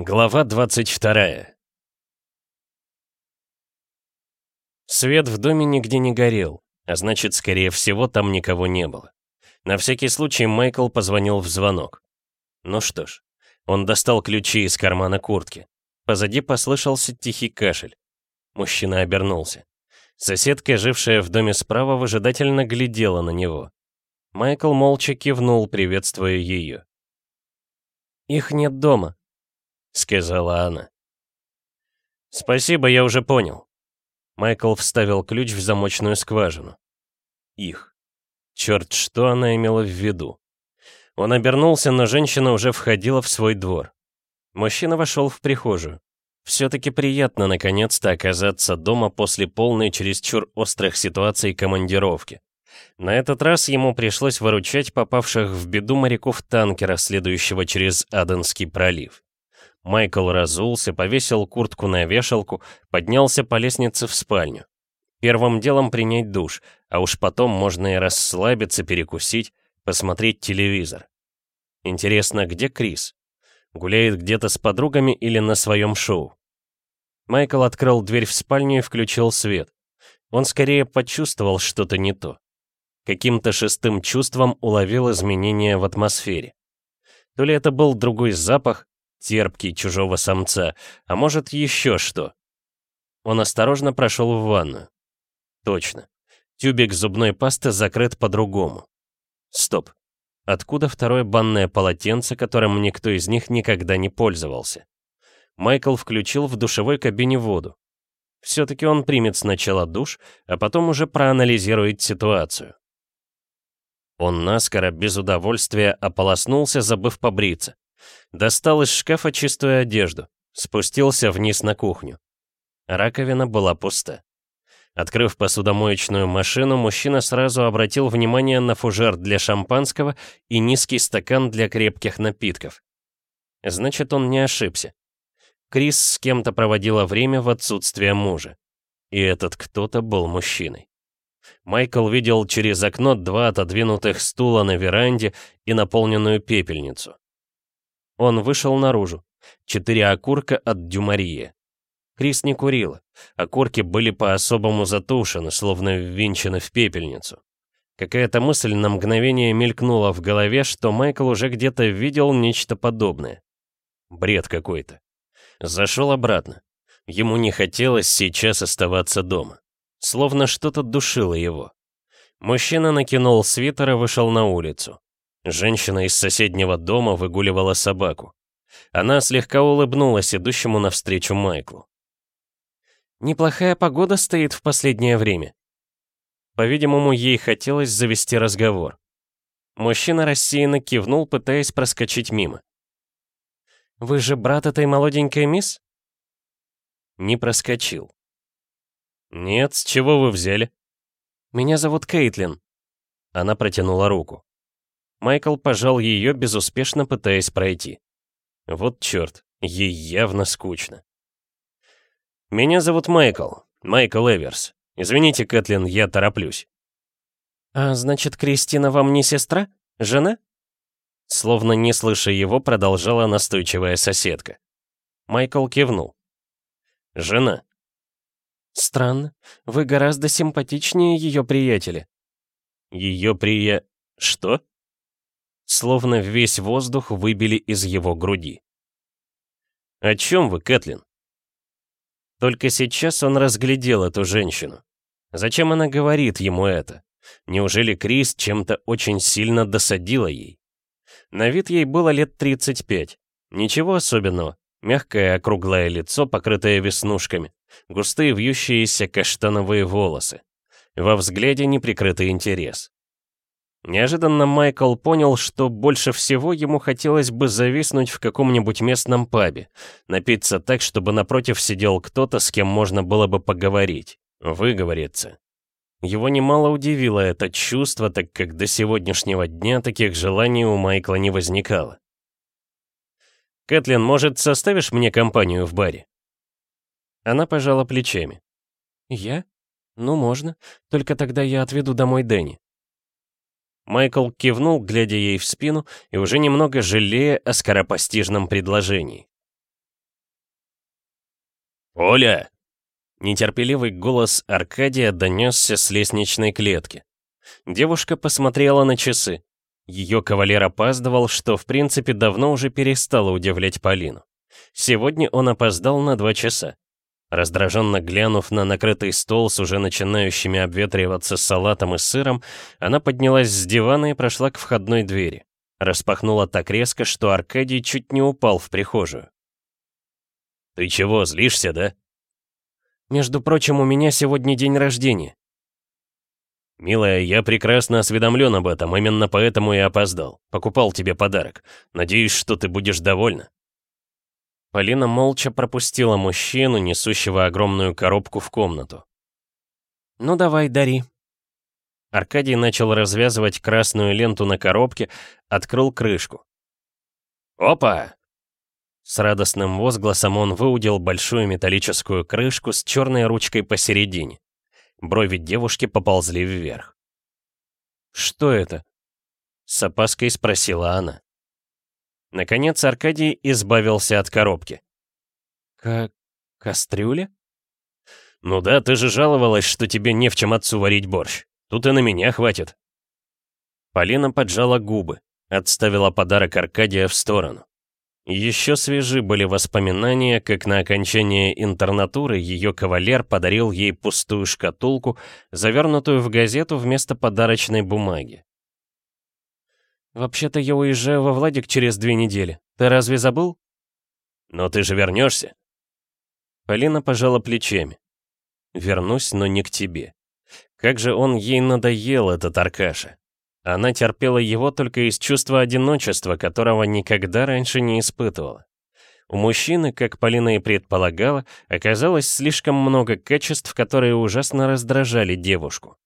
Глава 22 Свет в доме нигде не горел, а значит, скорее всего, там никого не было. На всякий случай Майкл позвонил в звонок. Ну что ж, он достал ключи из кармана куртки. Позади послышался тихий кашель. Мужчина обернулся. Соседка, жившая в доме справа, выжидательно глядела на него. Майкл молча кивнул, приветствуя ее. «Их нет дома», — сказала она. «Спасибо, я уже понял». Майкл вставил ключ в замочную скважину. Их. Черт, что она имела в виду? Он обернулся, но женщина уже входила в свой двор. Мужчина вошел в прихожую. Все-таки приятно наконец-то оказаться дома после полной чересчур острых ситуаций командировки. На этот раз ему пришлось выручать попавших в беду моряков танкера, следующего через Аденский пролив. Майкл разулся, повесил куртку на вешалку, поднялся по лестнице в спальню. Первым делом принять душ, а уж потом можно и расслабиться, перекусить, посмотреть телевизор. Интересно, где Крис? Гуляет где-то с подругами или на своем шоу? Майкл открыл дверь в спальню и включил свет. Он скорее почувствовал что-то не то. Каким-то шестым чувством уловил изменения в атмосфере. То ли это был другой запах, терпкий чужого самца, а может еще что. Он осторожно прошел в ванную. Точно. Тюбик зубной пасты закрыт по-другому. Стоп. Откуда второе банное полотенце, которым никто из них никогда не пользовался? Майкл включил в душевой кабине воду. Все-таки он примет сначала душ, а потом уже проанализирует ситуацию. Он наскоро, без удовольствия, ополоснулся, забыв побриться. Достал из шкафа чистую одежду, спустился вниз на кухню. Раковина была пуста. Открыв посудомоечную машину, мужчина сразу обратил внимание на фужер для шампанского и низкий стакан для крепких напитков. Значит, он не ошибся. Крис с кем-то проводила время в отсутствие мужа. И этот кто-то был мужчиной. Майкл видел через окно два отодвинутых стула на веранде и наполненную пепельницу. Он вышел наружу. Четыре окурка от Дюмарии. Крис не курила. Окурки были по-особому затушены, словно ввинчены в пепельницу. Какая-то мысль на мгновение мелькнула в голове, что Майкл уже где-то видел нечто подобное. Бред какой-то. Зашел обратно. Ему не хотелось сейчас оставаться дома. Словно что-то душило его. Мужчина накинул свитер и вышел на улицу. Женщина из соседнего дома выгуливала собаку. Она слегка улыбнулась идущему навстречу Майклу. «Неплохая погода стоит в последнее время». По-видимому, ей хотелось завести разговор. Мужчина рассеянно кивнул, пытаясь проскочить мимо. «Вы же брат этой молоденькой мисс?» Не проскочил. «Нет, с чего вы взяли?» «Меня зовут Кейтлин». Она протянула руку. Майкл пожал ее, безуспешно пытаясь пройти. Вот черт, ей явно скучно. «Меня зовут Майкл, Майкл Эверс. Извините, Кэтлин, я тороплюсь». «А значит, Кристина вам не сестра? Жена?» Словно не слыша его, продолжала настойчивая соседка. Майкл кивнул. «Жена. «Странно. Вы гораздо симпатичнее ее приятеля». «Ее прия... что?» Словно весь воздух выбили из его груди. «О чем вы, Кэтлин?» Только сейчас он разглядел эту женщину. Зачем она говорит ему это? Неужели Крис чем-то очень сильно досадила ей? На вид ей было лет 35. Ничего особенного. Мягкое округлое лицо, покрытое веснушками густые вьющиеся каштановые волосы. Во взгляде неприкрытый интерес. Неожиданно Майкл понял, что больше всего ему хотелось бы зависнуть в каком-нибудь местном пабе, напиться так, чтобы напротив сидел кто-то, с кем можно было бы поговорить, выговориться. Его немало удивило это чувство, так как до сегодняшнего дня таких желаний у Майкла не возникало. «Кэтлин, может, составишь мне компанию в баре?» Она пожала плечами. «Я? Ну, можно. Только тогда я отведу домой Дэнни». Майкл кивнул, глядя ей в спину, и уже немного жалея о скоропостижном предложении. «Оля!» Нетерпеливый голос Аркадия донесся с лестничной клетки. Девушка посмотрела на часы. Ее кавалер опаздывал, что в принципе давно уже перестало удивлять Полину. Сегодня он опоздал на два часа. Раздраженно глянув на накрытый стол с уже начинающими обветриваться салатом и сыром, она поднялась с дивана и прошла к входной двери. Распахнула так резко, что Аркадий чуть не упал в прихожую. «Ты чего, злишься, да?» «Между прочим, у меня сегодня день рождения». «Милая, я прекрасно осведомлен об этом, именно поэтому и опоздал. Покупал тебе подарок. Надеюсь, что ты будешь довольна». Полина молча пропустила мужчину, несущего огромную коробку в комнату. «Ну давай, дари». Аркадий начал развязывать красную ленту на коробке, открыл крышку. «Опа!» С радостным возгласом он выудил большую металлическую крышку с черной ручкой посередине. Брови девушки поползли вверх. «Что это?» — с опаской спросила она. Наконец Аркадий избавился от коробки. «Как... кастрюля?» «Ну да, ты же жаловалась, что тебе не в чем отцу варить борщ. Тут и на меня хватит». Полина поджала губы, отставила подарок Аркадия в сторону. Еще свежи были воспоминания, как на окончание интернатуры ее кавалер подарил ей пустую шкатулку, завернутую в газету вместо подарочной бумаги. «Вообще-то я уезжаю во Владик через две недели. Ты разве забыл?» «Но ты же вернешься?» Полина пожала плечами. «Вернусь, но не к тебе. Как же он ей надоел, этот Аркаша. Она терпела его только из чувства одиночества, которого никогда раньше не испытывала. У мужчины, как Полина и предполагала, оказалось слишком много качеств, которые ужасно раздражали девушку.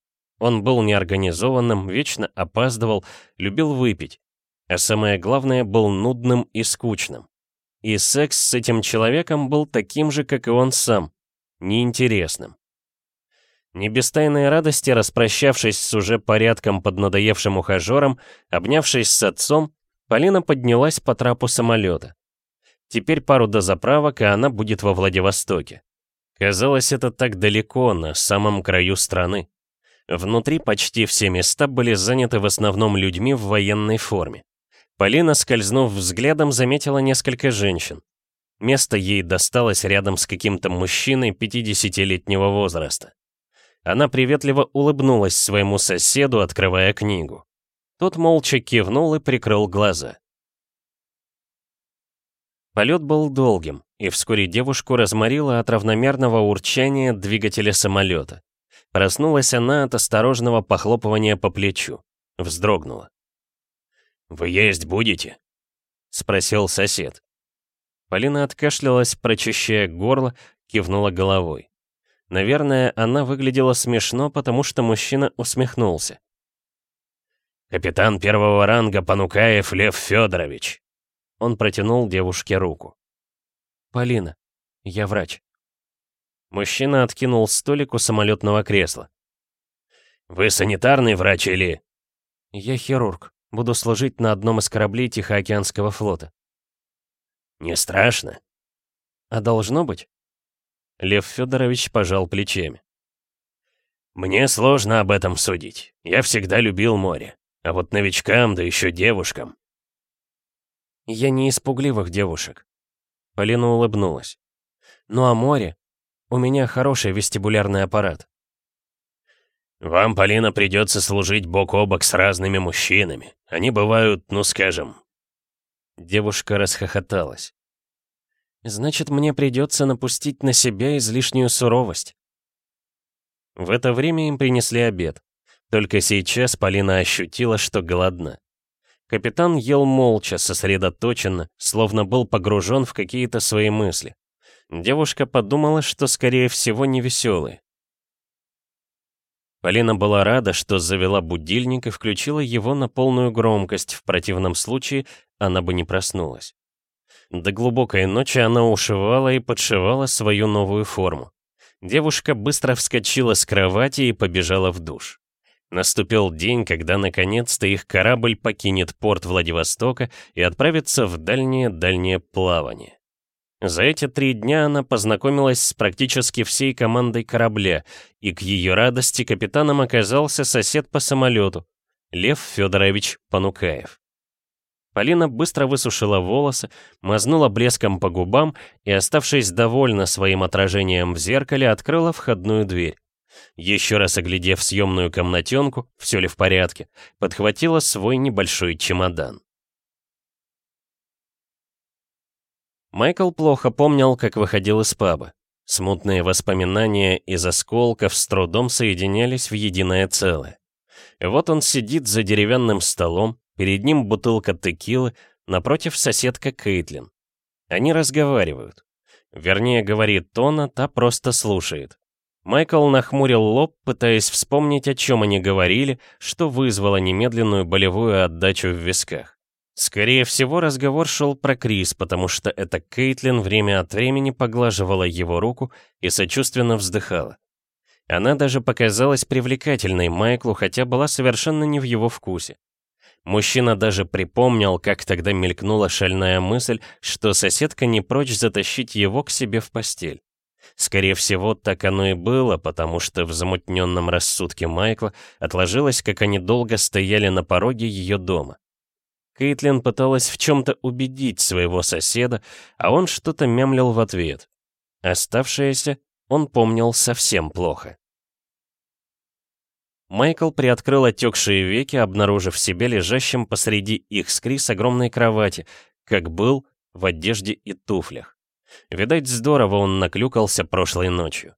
Он был неорганизованным, вечно опаздывал, любил выпить. А самое главное, был нудным и скучным. И секс с этим человеком был таким же, как и он сам, неинтересным. Не без тайной радости, распрощавшись с уже порядком поднадоевшим ухажером, обнявшись с отцом, Полина поднялась по трапу самолета. Теперь пару до заправок, и она будет во Владивостоке. Казалось, это так далеко, на самом краю страны. Внутри почти все места были заняты в основном людьми в военной форме. Полина, скользнув взглядом, заметила несколько женщин. Место ей досталось рядом с каким-то мужчиной 50-летнего возраста. Она приветливо улыбнулась своему соседу, открывая книгу. Тот молча кивнул и прикрыл глаза. Полет был долгим, и вскоре девушку разморило от равномерного урчания двигателя самолета. Проснулась она от осторожного похлопывания по плечу. Вздрогнула. «Вы есть будете?» — спросил сосед. Полина откашлялась, прочищая горло, кивнула головой. Наверное, она выглядела смешно, потому что мужчина усмехнулся. «Капитан первого ранга Панукаев Лев Федорович!» Он протянул девушке руку. «Полина, я врач». Мужчина откинул столик у самолетного кресла. «Вы санитарный врач или...» «Я хирург. Буду служить на одном из кораблей Тихоокеанского флота». «Не страшно?» «А должно быть?» Лев Федорович пожал плечами. «Мне сложно об этом судить. Я всегда любил море. А вот новичкам, да еще девушкам...» «Я не из пугливых девушек». Полина улыбнулась. «Ну а море? У меня хороший вестибулярный аппарат». «Вам, Полина, придется служить бок о бок с разными мужчинами. Они бывают, ну скажем...» Девушка расхохоталась. Значит, мне придется напустить на себя излишнюю суровость. В это время им принесли обед. Только сейчас Полина ощутила, что голодна. Капитан ел молча, сосредоточенно, словно был погружен в какие-то свои мысли. Девушка подумала, что, скорее всего, не веселые. Полина была рада, что завела будильник и включила его на полную громкость, в противном случае она бы не проснулась. До глубокой ночи она ушивала и подшивала свою новую форму. Девушка быстро вскочила с кровати и побежала в душ. Наступил день, когда наконец-то их корабль покинет порт Владивостока и отправится в дальнее-дальнее плавание. За эти три дня она познакомилась с практически всей командой корабля, и к ее радости капитаном оказался сосед по самолету, Лев Федорович Панукаев. Полина быстро высушила волосы, мазнула блеском по губам и, оставшись довольна своим отражением в зеркале, открыла входную дверь. Еще раз оглядев съемную комнатенку, все ли в порядке, подхватила свой небольшой чемодан. Майкл плохо помнил, как выходил из паба. Смутные воспоминания из осколков с трудом соединялись в единое целое. Вот он сидит за деревянным столом, перед ним бутылка текилы, напротив соседка Кейтлин. Они разговаривают. Вернее, говорит Тона, та просто слушает. Майкл нахмурил лоб, пытаясь вспомнить, о чем они говорили, что вызвало немедленную болевую отдачу в висках. Скорее всего, разговор шел про Крис, потому что эта Кейтлин время от времени поглаживала его руку и сочувственно вздыхала. Она даже показалась привлекательной Майклу, хотя была совершенно не в его вкусе. Мужчина даже припомнил, как тогда мелькнула шальная мысль, что соседка не прочь затащить его к себе в постель. Скорее всего, так оно и было, потому что в замутненном рассудке Майкла отложилось, как они долго стояли на пороге ее дома. Кейтлин пыталась в чем-то убедить своего соседа, а он что-то мямлил в ответ. Оставшееся он помнил совсем плохо. Майкл приоткрыл отекшие веки, обнаружив себя лежащим посреди их с Крис огромной кровати, как был, в одежде и туфлях. Видать, здорово он наклюкался прошлой ночью.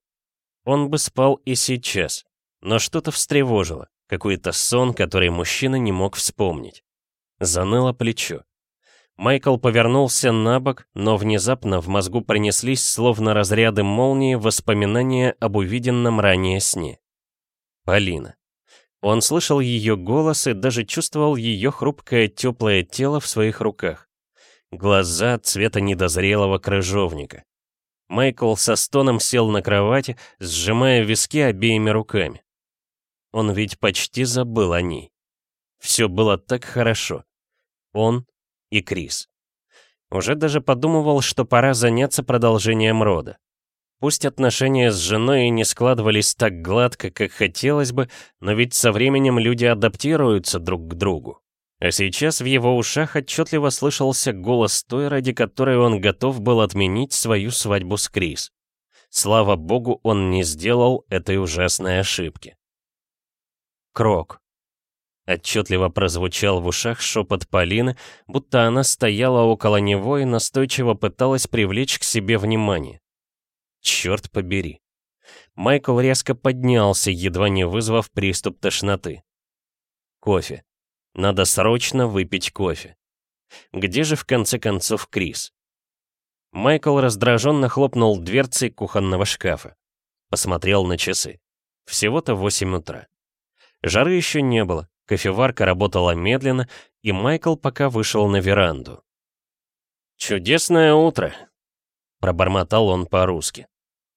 Он бы спал и сейчас, но что-то встревожило, какой-то сон, который мужчина не мог вспомнить. Заныло плечо. Майкл повернулся на бок, но внезапно в мозгу пронеслись, словно разряды молнии, воспоминания об увиденном ранее сне. Полина. Он слышал ее голос и даже чувствовал ее хрупкое теплое тело в своих руках. Глаза цвета недозрелого крыжовника. Майкл со стоном сел на кровати, сжимая виски обеими руками. Он ведь почти забыл о ней. Все было так хорошо. Он и Крис. Уже даже подумывал, что пора заняться продолжением рода. Пусть отношения с женой не складывались так гладко, как хотелось бы, но ведь со временем люди адаптируются друг к другу. А сейчас в его ушах отчетливо слышался голос той, ради которой он готов был отменить свою свадьбу с Крис. Слава богу, он не сделал этой ужасной ошибки. Крок. Отчетливо прозвучал в ушах шепот Полины, будто она стояла около него и настойчиво пыталась привлечь к себе внимание. Черт побери. Майкл резко поднялся, едва не вызвав приступ тошноты. Кофе. Надо срочно выпить кофе. Где же в конце концов Крис? Майкл раздраженно хлопнул дверцей кухонного шкафа. Посмотрел на часы. Всего-то 8 утра. Жары еще не было, Кофеварка работала медленно, и Майкл пока вышел на веранду. «Чудесное утро!» — пробормотал он по-русски.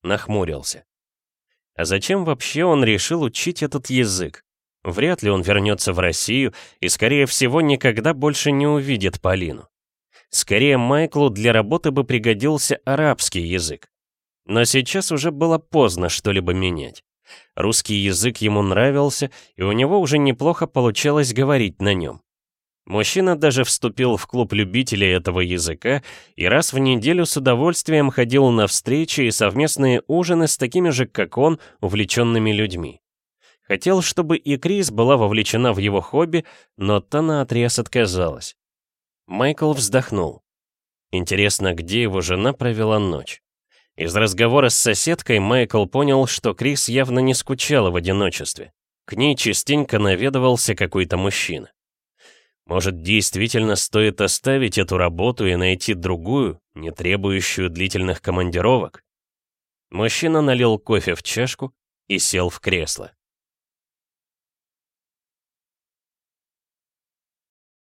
Нахмурился. А зачем вообще он решил учить этот язык? Вряд ли он вернется в Россию и, скорее всего, никогда больше не увидит Полину. Скорее, Майклу для работы бы пригодился арабский язык. Но сейчас уже было поздно что-либо менять. Русский язык ему нравился, и у него уже неплохо получалось говорить на нем. Мужчина даже вступил в клуб любителей этого языка и раз в неделю с удовольствием ходил на встречи и совместные ужины с такими же, как он, увлеченными людьми. Хотел, чтобы и Крис была вовлечена в его хобби, но та наотрез отказалась. Майкл вздохнул. Интересно, где его жена провела ночь? Из разговора с соседкой Майкл понял, что Крис явно не скучала в одиночестве. К ней частенько наведывался какой-то мужчина. Может, действительно стоит оставить эту работу и найти другую, не требующую длительных командировок? Мужчина налил кофе в чашку и сел в кресло.